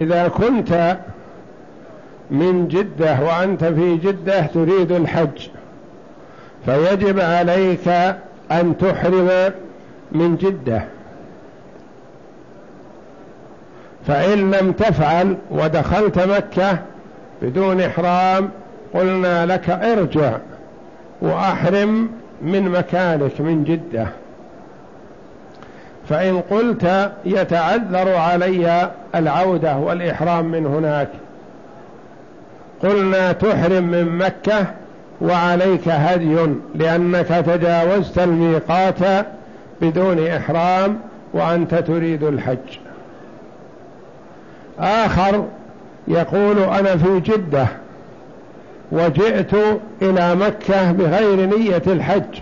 إذا كنت من جدة وأنت في جدة تريد الحج فيجب عليك أن تحرم من جدة. فإن لم تفعل ودخلت مكة بدون إحرام قلنا لك ارجع وأحرم من مكانك من جدة. فإن قلت يتعذر علي العودة والإحرام من هناك. قلنا تحرم من مكة وعليك هدي لأنك تجاوزت الميقات بدون إحرام وأنت تريد الحج. آخر يقول أنا في جدة وجئت إلى مكة بغير نية الحج.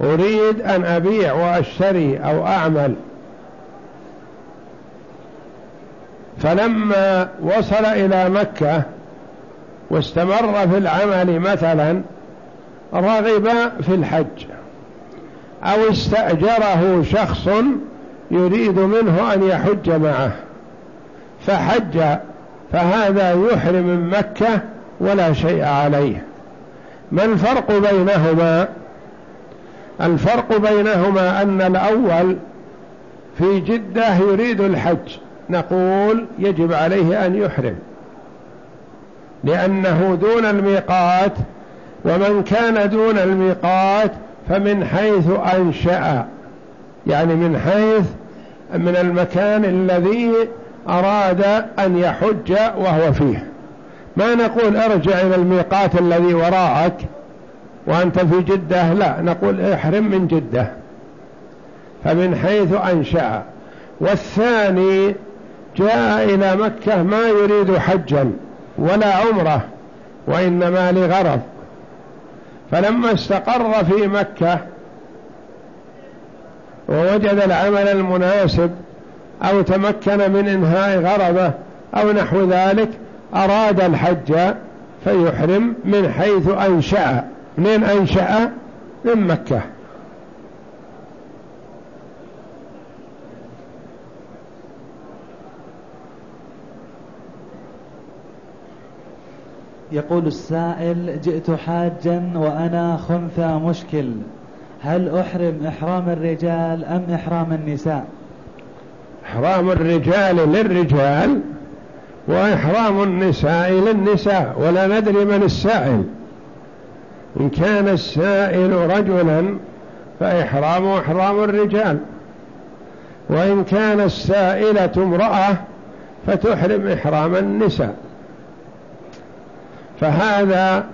أريد أن أبيع وأشتري أو أعمل. فلما وصل إلى مكة واستمر في العمل مثلا رغب في الحج أو استأجره شخص يريد منه أن يحج معه. فحج فهذا يحرم من مكة ولا شيء عليه. ما الفرق بينهما؟ الفرق بينهما أن الأول في جدة يريد الحج. نقول يجب عليه أن يحرم. لأنه دون الميقات ومن كان دون الميقات فمن حيث أنشأ. يعني من حيث من المكان الذي أراد أن يحج وهو فيه. ما نقول أرجع إلى الميقات الذي وراءك وأنت في جدة؟ لا نقول احرم من جدة. فمن حيث أنشأ. والثاني جاء إلى مكة ما يريد حجا ولا عمرة وإنما لغرض. فلما استقر في مكة ووجد العمل المناسب أو تمكن من إنهاء غرضه أو نحو ذلك أراد الحج فيحرم من حيث أنشأ. من أنشأ من مكة. يقول السائل جئت حاجا وأنا خنثى مشكل. هل أحرم إحرام الرجال أم إحرام النساء؟ إحرام الرجال للرجال وإحرام النساء للنساء ولا ندري من السائل. إن كان السائل رجلا فإحرامه إحرام الرجال. وإن كان السائلة امرأة فتحرم إحرام النساء. فهذا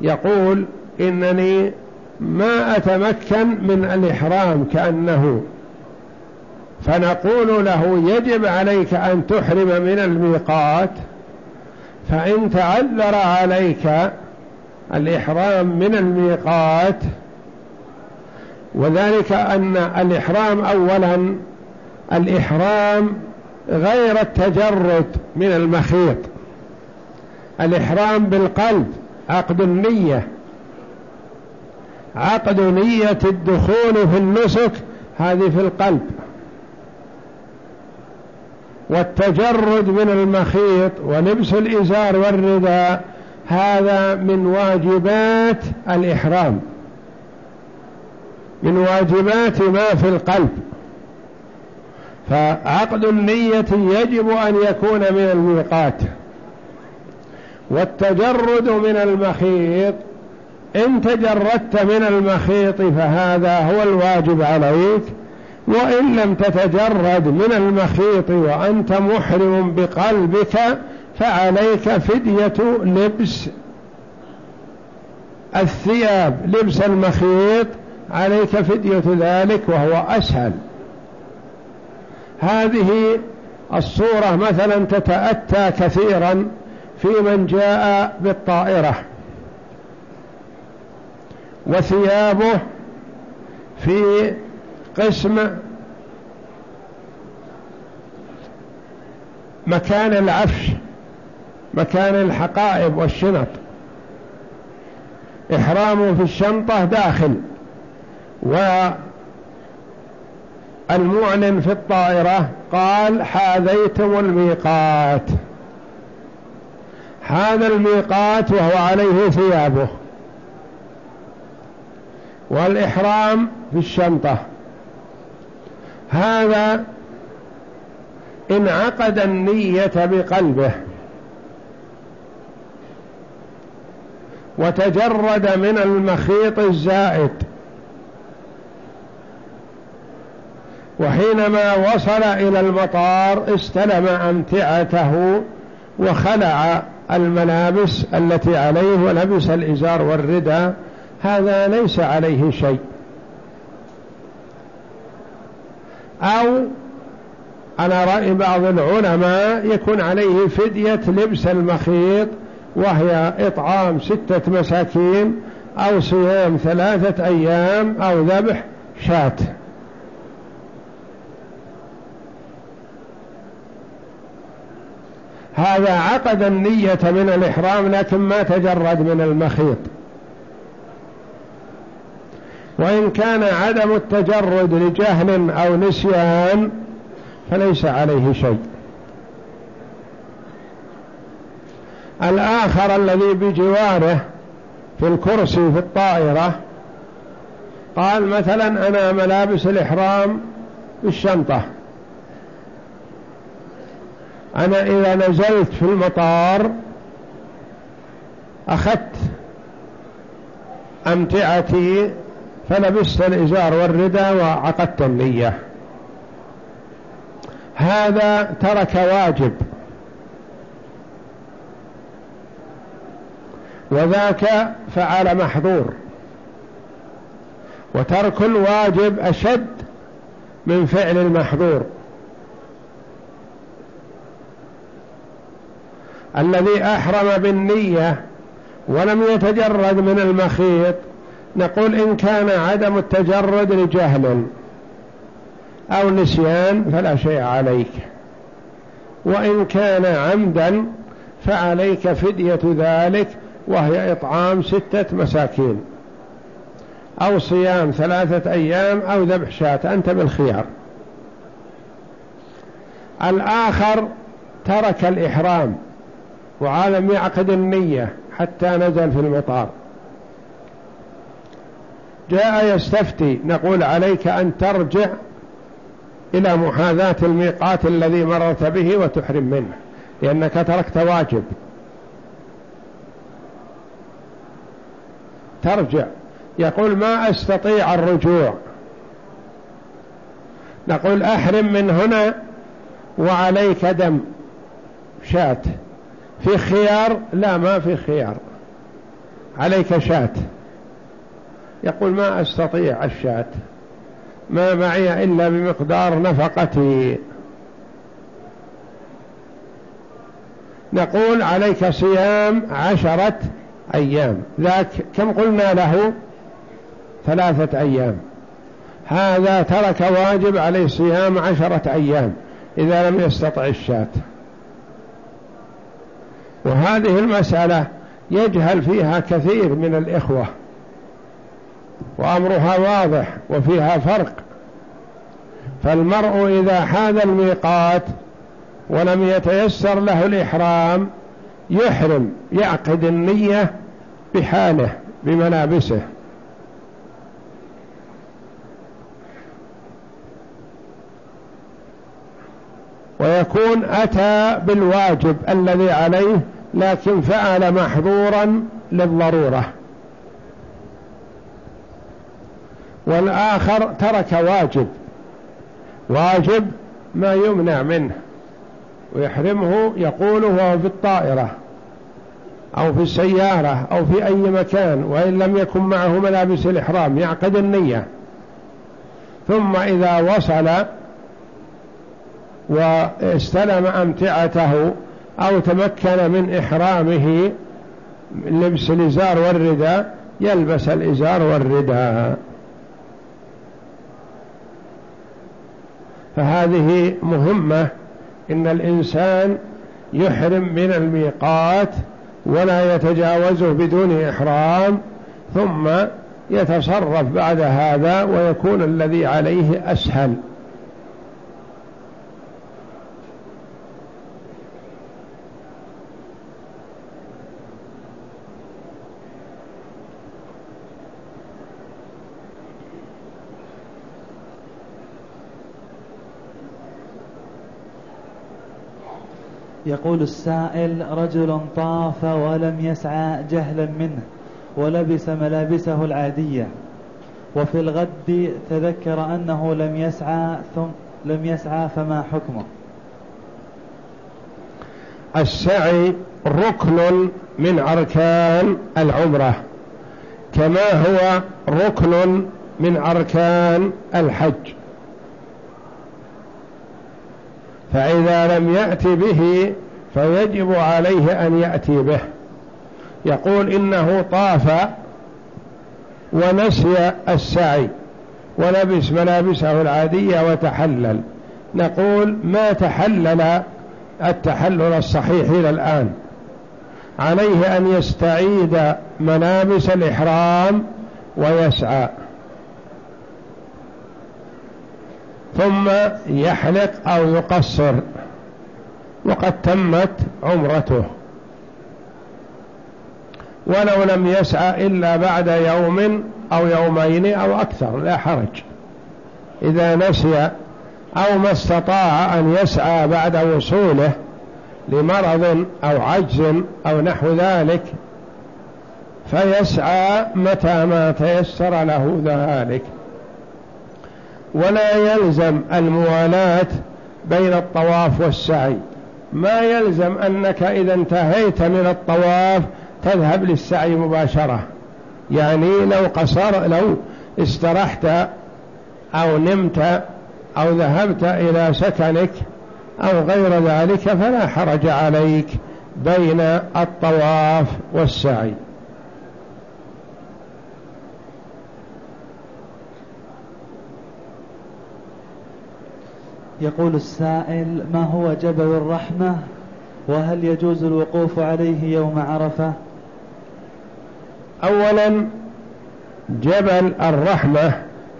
يقول إنني ما أتمكن من الإحرام كأنه. فنقول له يجب عليك أن تحرم من الميقات. فإن تعذر عليك الإحرام من الميقات وذلك أن الإحرام أولا الإحرام غير التجرد من المخيط. الإحرام بالقلب عقد النية. عقد نية الدخول في النسك هذه في القلب. والتجرد من المخيط ولبس الإزار والرداء هذا من واجبات الإحرام من واجبات ما في القلب. فعقد النية يجب أن يكون من الميقات والتجرد من المخيط إن تجردت من المخيط فهذا هو الواجب عليك وإن لم تتجرد من المخيط وأنت محرم بقلبك فعليك فدية لبس الثياب لبس المخيط عليك فدية ذلك وهو أسهل. هذه الصورة مثلا تتأتى كثيرا في من جاء بالطائرة. وثيابه في قسم مكان العفش. مكان الحقائب والشنط. إحرامه في الشنطة داخل المعلن في الطائرة قال حاذيتم الميقات. هذا الميقات وهو عليه ثيابه. والإحرام في الشنطة. هذا إن عقد النية بقلبه. وتجرد من المخيط الزائد. وحينما وصل إلى المطار استلم أمتعته وخلع الملابس التي عليه ولبس الإزار والردى هذا ليس عليه شيء. أو على رأي بعض العلماء يكون عليه فدية لبس المخيط وهي إطعام ستة مساكين أو صيام ثلاثة أيام أو ذبح شاة. هذا عقد النية من الإحرام لكن ما تجرد من المخيط. وإن كان عدم التجرد لجهل أو نسيان فليس عليه شيء. الآخر الذي بجواره في الكرسي في الطائرة. قال مثلا أنا ملابس الإحرام بالشنطة. أنا إذا نزلت في المطار أخذت أمتعتي فلبست الإزار والردى وعقدت النية. هذا ترك واجب. وذاك فعل محظور. وترك الواجب أشد من فعل المحظور. الذي أحرم بالنية ولم يتجرد من المخيط نقول إن كان عدم التجرد لجهل أو نسيان فلا شيء عليك. وإن كان عمدا فعليك فدية ذلك وهي إطعام ستة مساكين أو صيام ثلاثة أيام أو ذبح شاة أنت بالخيار. الآخر ترك الإحرام وعالم يعقد النية حتى نزل في المطار. جاء يستفتي نقول عليك أن ترجع إلى محاذاة الميقات الذي مرت به وتحرم منه لأنك تركت واجب. ترجع. يقول ما أستطيع الرجوع. نقول أحرم من هنا وعليك دم. شات. في خيار؟ لا ما في خيار. عليك شات. يقول ما أستطيع الشات. ما معي إلا بمقدار نفقتي. نقول عليك صيام عشرة أيام. ذاك كم قلنا له؟ ثلاثة أيام. هذا ترك واجب عليه صيام عشرة أيام إذا لم يستطع الشات وهذه المسألة يجهل فيها كثير من الإخوة. وأمرها واضح وفيها فرق. فالمرء إذا حاذ الميقات ولم يتيسر له الإحرام يحرم يعقد النية بحاله بملابسه. ويكون أتى بالواجب الذي عليه لكن فعل محظورا للضرورة. والآخر ترك واجب. واجب ما يمنع منه. ويحرمه يقول وهو في الطائرة. أو في السيارة أو في أي مكان وإن لم يكن معه ملابس الإحرام يعقد النية. ثم إذا وصل واستلم أمتعته أو تمكن من إحرامه لبس الإزار والرداء يلبس الإزار والرداء فهذه مهمة إن الإنسان يحرم من الميقات ولا يتجاوزه بدون إحرام ثم يتصرف بعد هذا ويكون الذي عليه أسهل. يقول السائل رجل طاف ولم يسعى جهلا منه ولبس ملابسه العادية. وفي الغد تذكر أنه لم يسعى ثم لم يسعى فما حكمه؟ السعي ركن من أركان العمرة كما هو ركن من أركان الحج. فإذا لم يأت به فيجب عليه أن يأتي به. يقول إنه طاف ونسي السعي ولبس ملابسه العادية وتحلل. نقول ما تحلل التحلل الصحيح إلى الآن؟ عليه أن يستعيد ملابس الإحرام ويسعى. ثم يحلق أو يقصر. وقد تمت عمرته. ولو لم يسعى إلا بعد يوم أو يومين أو أكثر لا حرج. إذا نسي أو ما استطاع أن يسعى بعد وصوله لمرض أو عجز أو نحو ذلك فيسعى متى ما تيسر له ذلك. ولا يلزم الموالاة بين الطواف والسعي. ما يلزم أنك إذا انتهيت من الطواف تذهب للسعي مباشرة. يعني لو قصر لو استرحت أو نمت أو ذهبت إلى سكنك أو غير ذلك فلا حرج عليك بين الطواف والسعي. يقول السائل ما هو جبل الرحمة؟ وهل يجوز الوقوف عليه يوم عرفة؟ أولا جبل الرحمة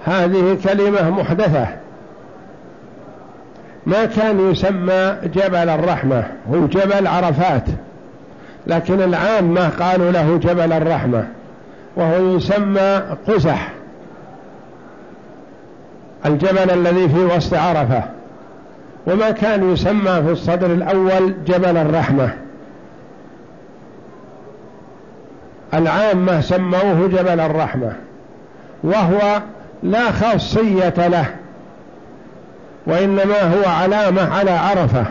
هذه كلمة محدثة. ما كان يسمى جبل الرحمة؟ هو جبل عرفات. لكن العامة قالوا له جبل الرحمة وهو يسمى قزح الجبل الذي في وسط عرفة. وما كان يسمى في الصدر الأول جبل الرحمة. العامة سموه جبل الرحمة وهو لا خاصية له وإنما هو علامة على عرفة.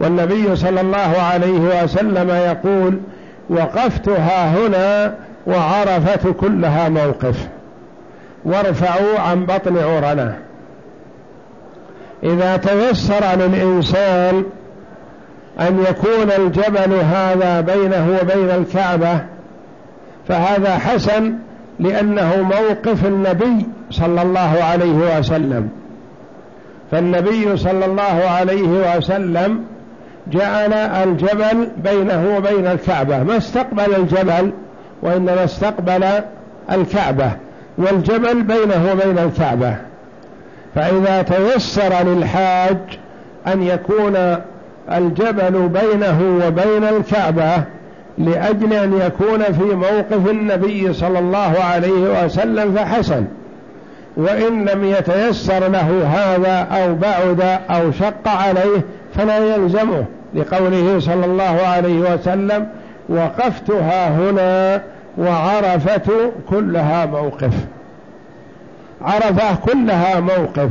والنبي صلى الله عليه وسلم يقول وقفتها هنا وعرفة كلها موقف وارفعوا عن بطن عرنا. إذا تيسر للإنسان أن يكون الجبل هذا بينه وبين الكعبة فهذا حسن لأنه موقف النبي صلى الله عليه وسلم. فالنبي صلى الله عليه وسلم جعل الجبل بينه وبين الكعبة. ما استقبل الجبل وإنما استقبل الكعبة والجبل بينه وبين الكعبة. فإذا تيسر للحاج أن يكون الجبل بينه وبين الكعبة لأجل أن يكون في موقف النبي صلى الله عليه وسلم فحسن وإن لم يتيسر له هذا أو بعد أو شق عليه فلا يلزمه لقوله صلى الله عليه وسلم وقفتها هنا وعرفة كلها موقف. عرفة كلها موقف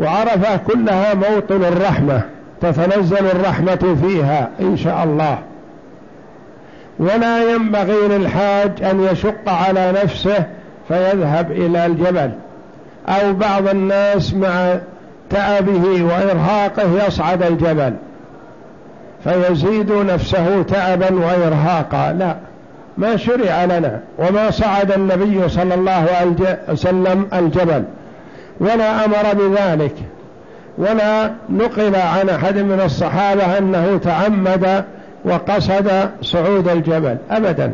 وعرفة كلها موطن الرحمة تتنزل الرحمة فيها إن شاء الله. ولا ينبغي للحاج أن يشق على نفسه فيذهب إلى الجبل. أو بعض الناس مع تعبه وإرهاقه يصعد الجبل فيزيد نفسه تعبا وإرهاقا. لا. ما شرع لنا وما صعد النبي صلى الله عليه وسلم الجبل ولا أمر بذلك ولا نقل عن أحد من الصحابة أنه تعمد وقصد صعود الجبل أبدا.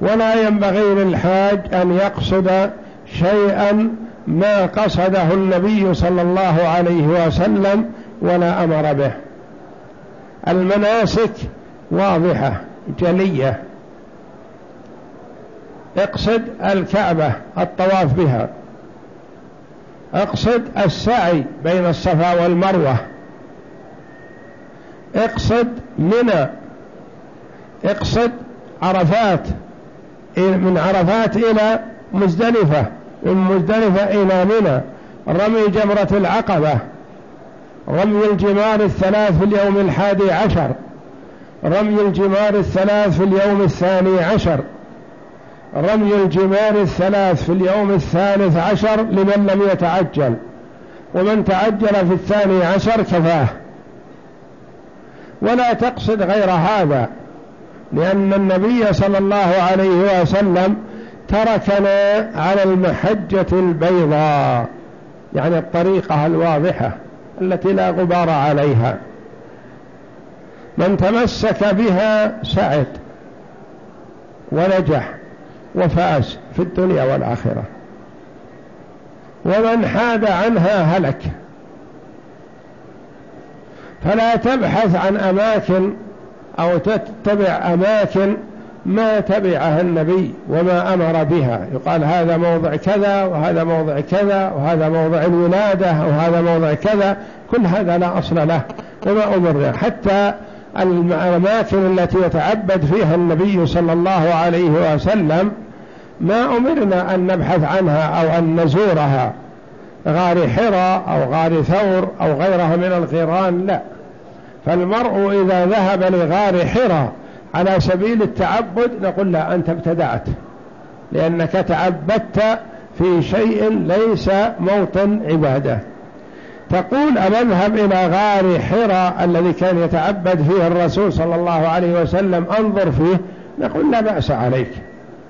ولا ينبغي للحاج أن يقصد شيئا ما قصده النبي صلى الله عليه وسلم ولا أمر به. المناسك واضحة جلية. اقصد الكعبة الطواف بها. اقصد السعي بين الصفا والمروة. اقصد منى. اقصد عرفات من عرفات إلى مزدلفة من مزدلفة إلى منى. رمي جمرة العقبة. رمي الجمار الثلاث في اليوم الحادي عشر. رمي الجمار الثلاث في اليوم الثاني عشر. رمي الجمار الثلاث في اليوم الثالث عشر لمن لم يتعجل. ومن تعجل في الثاني عشر كفاه. ولا تقصد غير هذا لأن النبي صلى الله عليه وسلم تركنا على المحجة البيضاء يعني الطريقة الواضحة. التي لا غبار عليها. من تمسك بها سعد ونجح وفاز في الدنيا والآخرة. ومن حاد عنها هلك. فلا تبحث عن أماكن أو تتبع أماكن ما تبعها النبي وما أمر بها. يقال هذا موضع كذا وهذا موضع كذا وهذا موضع الولادة وهذا موضع كذا. كل هذا لا أصل له وما أمرنا حتى الأماكن التي يتعبد فيها النبي صلى الله عليه وسلم ما أمرنا أن نبحث عنها أو أن نزورها. غار حراء أو غار ثور أو غيرها من الغيران لا. فالمرء إذا ذهب لغار حراء على سبيل التعبد نقول لا أنت ابتدعت لأنك تعبدت في شيء ليس موطن عبادة. تقول أذهب إلى غار حراء الذي كان يتعبد فيه الرسول صلى الله عليه وسلم أنظر فيه نقول لا بأس عليك.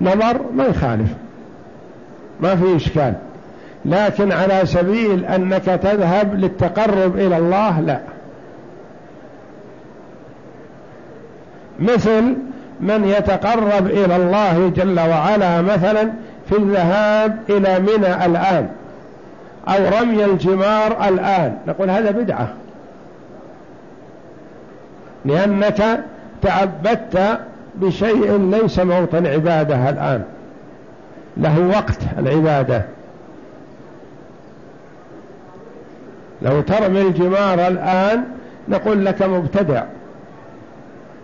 نظر ما يخالف ما في إشكال. لكن على سبيل أنك تذهب للتقرب إلى الله لا. مثل من يتقرب إلى الله جل وعلا مثلا في الذهاب إلى منى الآن أو رمي الجمار الآن. نقول هذا بدعة. لأنك تعبدت بشيء ليس موطن عبادة الآن. له وقت العبادة. لو ترمي الجمار الآن نقول لك مبتدع.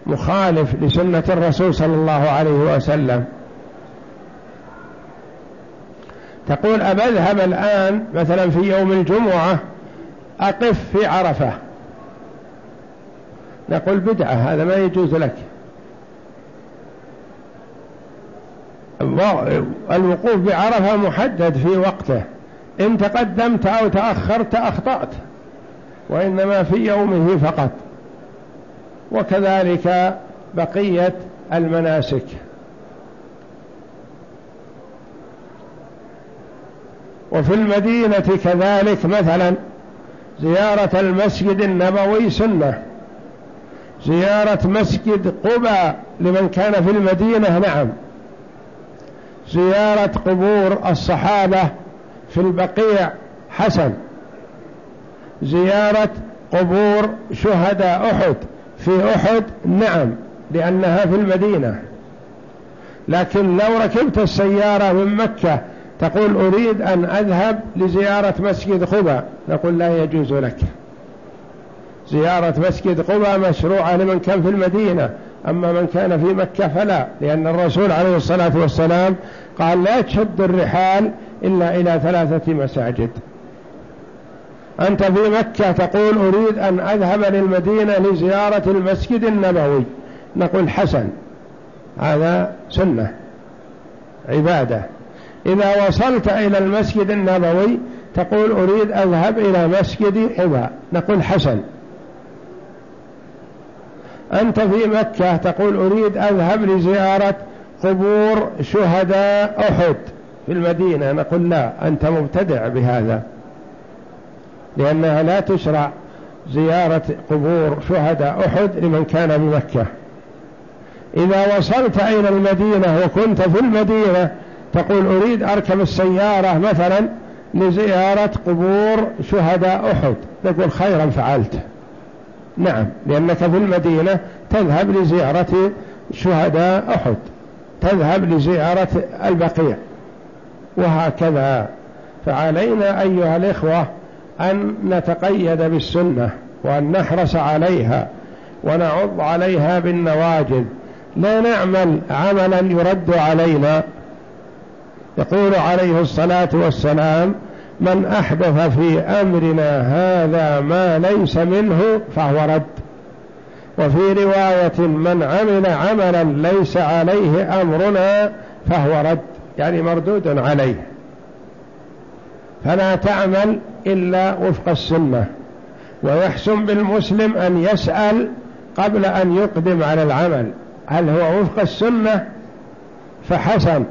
مخالف لسنة الرسول صلى الله عليه وسلم. تقول أبذهب الآن مثلا في يوم الجمعة أقف في عرفة. نقول بدعة هذا ما يجوز لك. الوقوف بعرفة محدد في وقته. إن تقدمت أو تأخرت أخطأت وإنما في يومه فقط. وكذلك بقية المناسك. وفي المدينة كذلك مثلا زيارة المسجد النبوي سنة. زيارة مسجد قبى لمن كان في المدينة نعم. زيارة قبور الصحابة في البقيع حسن. زيارة قبور شهداء أحد. في أحد؟ نعم لأنها في المدينة. لكن لو ركبت السيارة من مكة تقول أريد أن أذهب لزيارة مسجد قبى نقول لا يجوز لك. زيارة مسجد قبى مشروعة لمن كان في المدينة. أما من كان في مكة فلا لأن الرسول عليه الصلاة والسلام قال لا تشد الرحال إلا إلى ثلاثة مساجد. أنت في مكة تقول أريد أن أذهب للمدينة لزيارة المسجد النبوي. نقول حسن هذا سنة عبادة. إذا وصلت إلى المسجد النبوي تقول أريد أذهب إلى مسجد حباء نقول حسن. أنت في مكة تقول أريد أذهب لزيارة قبور شهداء أحد في المدينة. نقول لا أنت مبتدع بهذا. لأنها لا تشرع زيارة قبور شهداء أحد لمن كان بمكة. إذا وصلت إلى المدينة وكنت في المدينة تقول أريد أركب السيارة مثلا لزيارة قبور شهداء أحد. نقول خيرا فعلت. نعم لأنك في المدينة تذهب لزيارة شهداء أحد. تذهب لزيارة البقيع. وهكذا. فعلينا أيها الإخوة أن نتقيد بالسنة وأن نحرص عليها ونعض عليها بالنواجذ. لا نعمل عملا يرد علينا. يقول عليه الصلاة والسلام من أحدث في أمرنا هذا ما ليس منه فهو رد. وفي رواية من عمل عملا ليس عليه أمرنا فهو رد. يعني مردود عليه. فلا تعمل إلا وفق السنة. ويحسن بالمسلم أن يسأل قبل أن يقدم على العمل. هل هو وفق السنة؟ فحسن.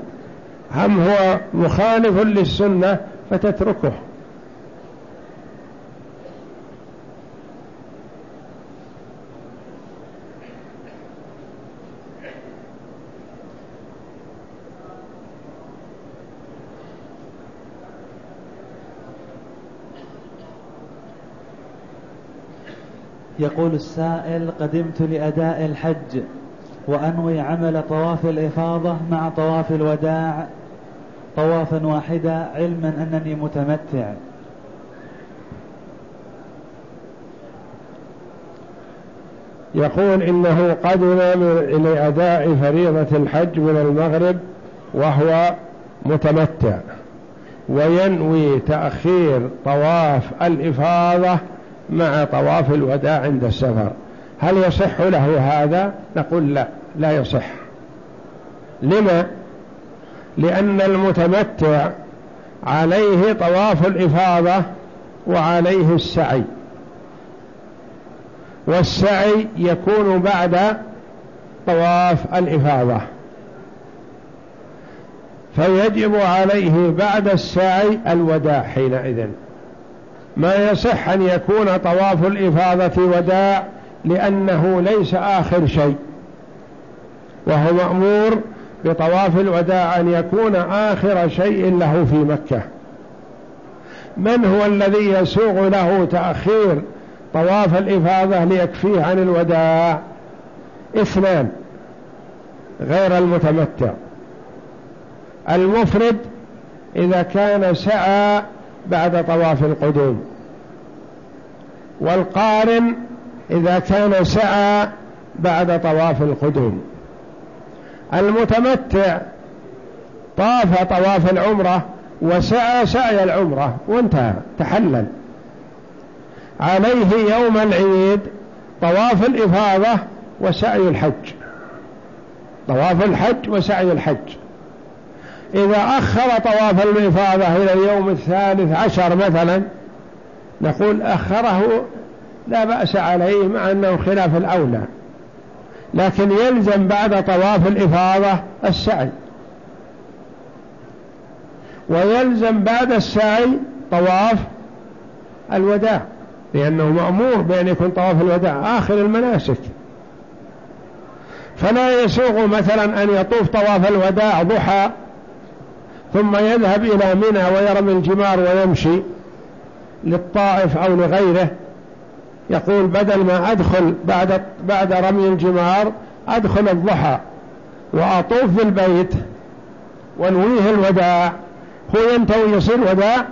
أم هو مخالف للسنة؟ فتتركه. يقول السائل قدمت لأداء الحج وأنوي عمل طواف الإفاضة مع طواف الوداع طوافا واحدا علما أنني متمتع. يقول إنه قدم لأداء فريضة الحج من المغرب وهو متمتع وينوي تأخير طواف الإفاضة مع طواف الوداع عند السفر. هل يصح له هذا؟ نقول لا لا يصح. لما؟ لأن المتمتع عليه طواف الإفاضة وعليه السعي. والسعي يكون بعد طواف الإفاضة. فيجب عليه بعد السعي الوداع حينئذ. ما يصح أن يكون طواف الإفاضة وداع لأنه ليس آخر شيء. وهو مأمور بطواف الوداع أن يكون آخر شيء له في مكة. من هو الذي يسوغ له تأخير طواف الإفاضة ليكفيه عن الوداع؟ اثنان. غير المتمتع. المفرد إذا كان سعى بعد طواف القدوم. والقارن إذا كان سعى بعد طواف القدوم. المتمتع طاف طواف العمرة وسعى سعي العمرة وانتهى تحلل. عليه يوم العيد طواف الإفاضة وسعي الحج. طواف الحج وسعي الحج. إذا أخر طواف الإفاضة إلى اليوم الثالث عشر مثلا نقول أخره لا بأس عليه مع أنه خلاف الأولى. لكن يلزم بعد طواف الإفاضة السعي. ويلزم بعد السعي طواف الوداع لأنه مأمور بأن يكون طواف الوداع آخر المناسك. فلا يسوغ مثلا أن يطوف طواف الوداع ضحى ثم يذهب إلى منى ويرمي الجمار ويمشي للطائف أو لغيره. يقول بدل ما أدخل بعد, بعد رمي الجمار أدخل الضحى وأطوف بالبيت ونويه الوداع. هو ينتوي يصير وداع؟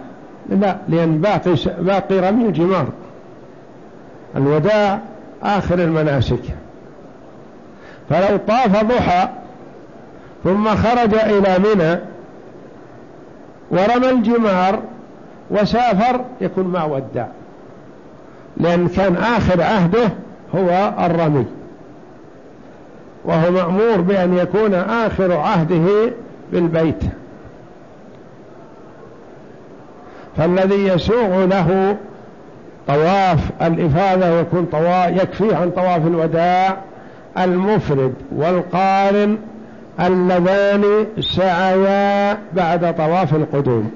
لا لأن باقي, باقي رمي الجمار. الوداع آخر المناسك. فلو طاف ضحى ثم خرج إلى منى ورمى الجمار وسافر يكون ما ودع لأن كان آخر عهده هو الرمي. وهو مأمور بأن يكون آخر عهده بالبيت. فالذي يسوغ له طواف الإفاضة يكون طواف يكفي عن طواف الوداع المفرد والقارن اللذان سعيا بعد طواف القدوم.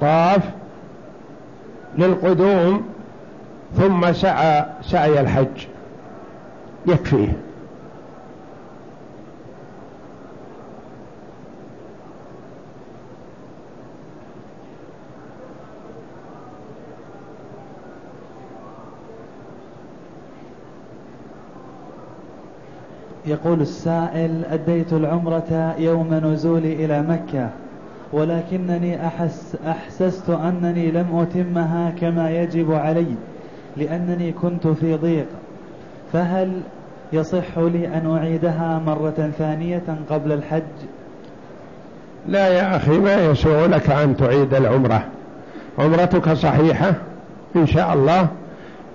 طاف للقدوم ثم سعى سعي الحج. يكفيه. يقول السائل أديت العمرة يوم نزولي إلى مكة ولكنني أحس أحسست أنني لم أتمها كما يجب علي لأنني كنت في ضيق. فهل يصح لي أن أعيدها مرة ثانية قبل الحج؟ لا يا أخي ما يسوع لك أن تعيد العمرة. عمرتك صحيحة إن شاء الله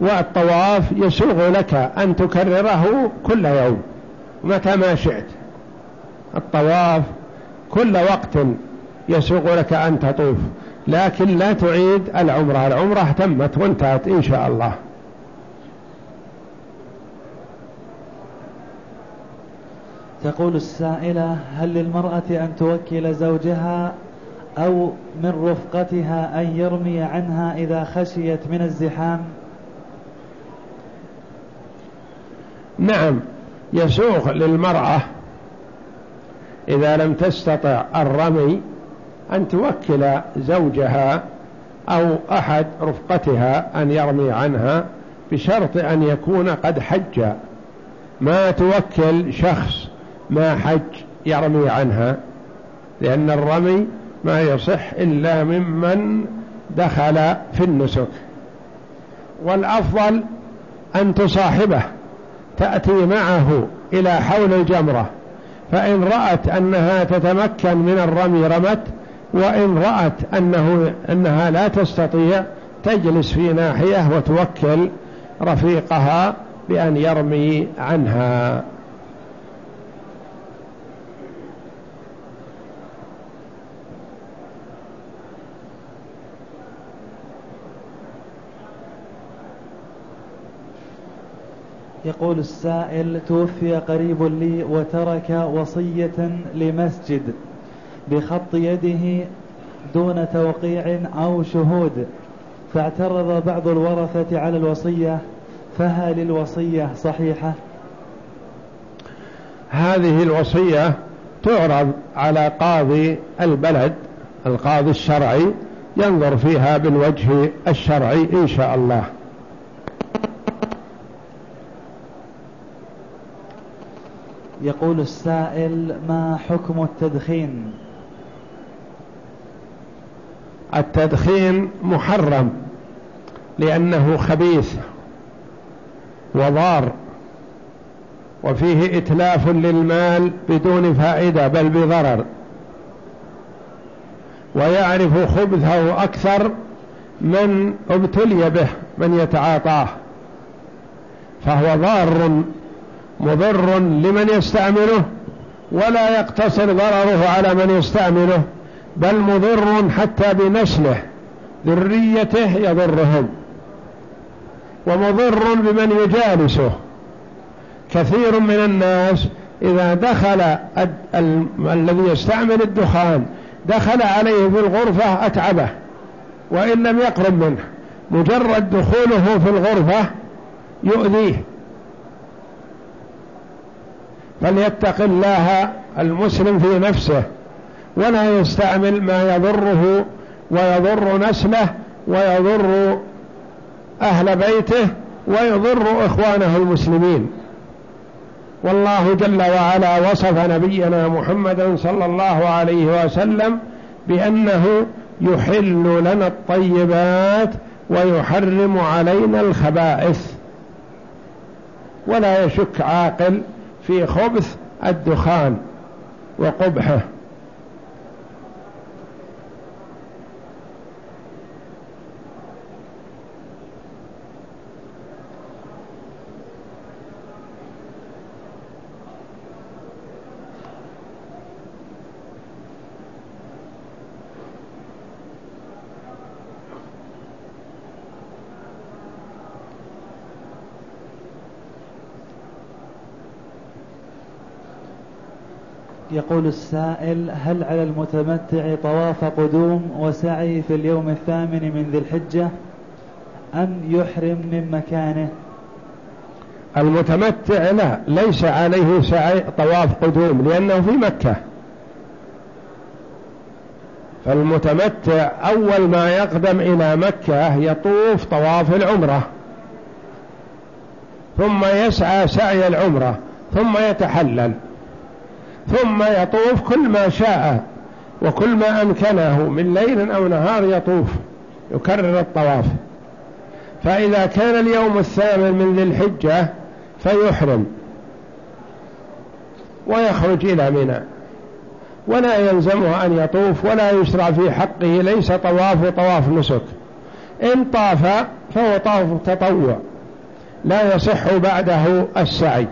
والطواف يسوغ لك أن تكرره كل يوم. متى ما شئت. الطواف كل وقت يسوغ لك أن تطوف لكن لا تعيد العمرة. العمرة تمت وانتهت إن شاء الله. تقول السائلة هل للمرأة أن توكل زوجها أو من رفقتها أن يرمي عنها إذا خشيت من الزحام؟ نعم. يسوغ للمرأة إذا لم تستطع الرمي أن توكل زوجها أو أحد رفقتها أن يرمي عنها بشرط أن يكون قد حج. ما توكل شخص ما حج يرمي عنها لأن الرمي ما يصح إلا ممن دخل في النسك. والأفضل أن تصاحبه. تأتي معه إلى حول الجمرة فإن رأت أنها تتمكن من الرمي رمت وإن رأت أنه أنها لا تستطيع تجلس في ناحية وتوكل رفيقها بأن يرمي عنها. يقول السائل توفي قريب لي وترك وصية لمسجد بخط يده دون توقيع أو شهود فاعترض بعض الورثة على الوصية فهل الوصية صحيحة؟ هذه الوصية تعرض على قاضي البلد القاضي الشرعي ينظر فيها بالوجه الشرعي إن شاء الله. يقول السائل ما حكم التدخين؟ التدخين محرم لأنه خبيث وضار وفيه إتلاف للمال بدون فائدة بل بضرر ويعرف خبثه أكثر من ابتلي به من يتعاطاه فهو ضار مضر لمن يستعمله ولا يقتصر ضرره على من يستعمله بل مضر حتى بنسله ذريته يضرهم. ومضر بمن يجالسه. كثير من الناس إذا دخل الذي يستعمل الدخان دخل عليه في الغرفة أتعبه وإن لم يقرب منه مجرد دخوله في الغرفة يؤذيه. فليتق الله المسلم في نفسه ولا يستعمل ما يضره ويضر نسله ويضر أهل بيته ويضر إخوانه المسلمين. والله جل وعلا وصف نبينا محمد صلى الله عليه وسلم بأنه يحل لنا الطيبات ويحرم علينا الخبائث. ولا يشك عاقل في خبث الدخان وقبحه. يقول السائل هل على المتمتع طواف قدوم وسعي في اليوم الثامن من ذي الحجة أم يحرم من مكانه؟ المتمتع لا ليس عليه سعي طواف قدوم لأنه في مكة. فالمتمتع أول ما يقدم إلى مكة يطوف طواف العمرة ثم يسعى سعي العمرة ثم يتحلل. ثم يطوف كل ما شاء وكل ما أمكنه من ليل أو نهار يطوف يكرر الطواف. فإذا كان اليوم الثامن من ذي الحجة فيحرم ويخرج إلى منى. ولا يلزمه أن يطوف ولا يشرع في حقه ليس طواف طواف نسك. إن طاف فهو طاف تطوع لا يصح بعده السعي.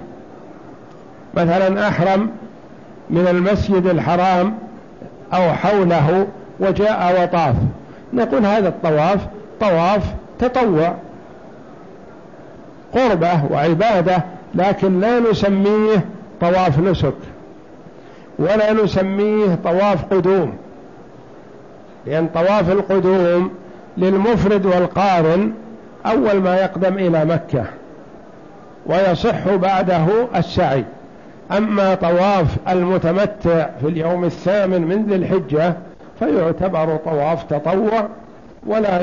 مثلا أحرم من المسجد الحرام أو حوله وجاء وطاف. نقول هذا الطواف طواف تطوع قربة وعبادة لكن لا نسميه طواف نسك ولا نسميه طواف قدوم لأن طواف القدوم للمفرد والقارن أول ما يقدم إلى مكة ويصح بعده السعي. أما طواف المتمتع في اليوم الثامن من ذي الحجة فيعتبر طواف تطوع ولا